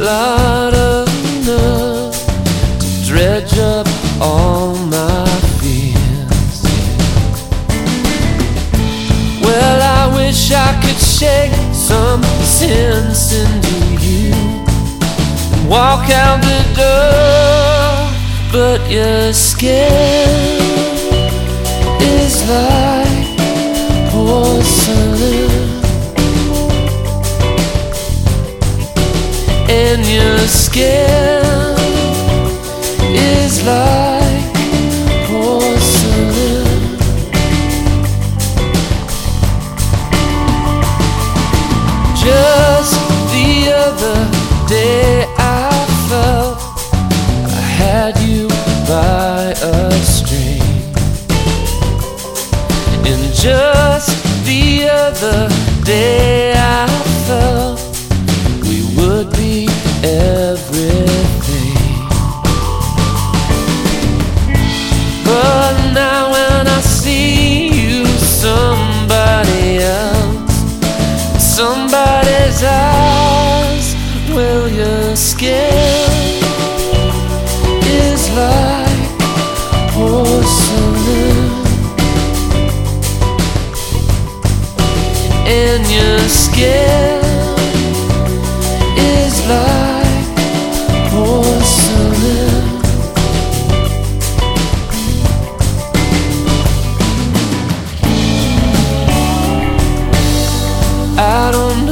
loud enough to dredge up all my fears. Well, I wish I could shake some sense into you and walk out the door, but your skin is like porcelain. And your skin is like porcelain. Just the other day, I felt I had you by a string, and just the other day, is like porcelain, and your skin is like porcelain. I don't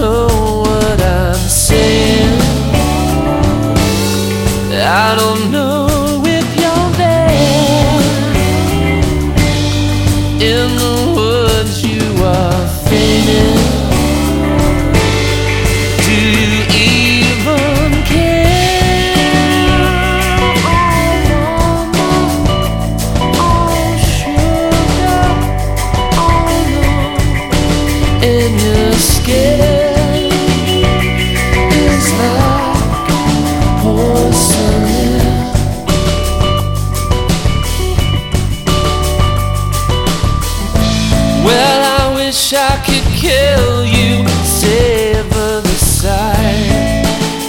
I could kill you, savor the sight.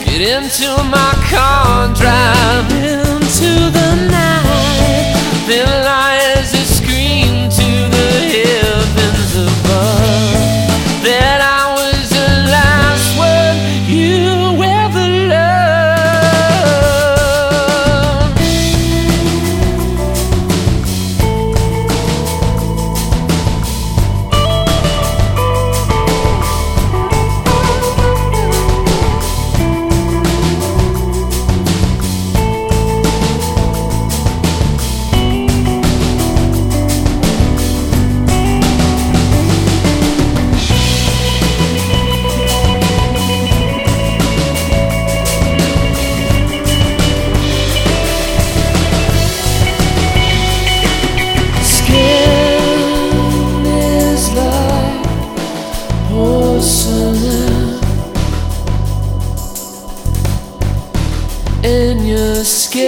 Get into my skin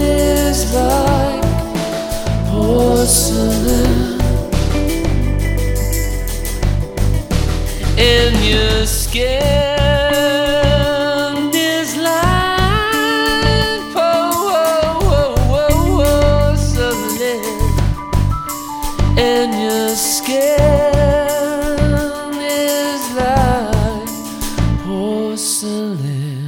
is like porcelain. and your skin. Skin is like porcelain.